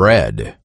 bread.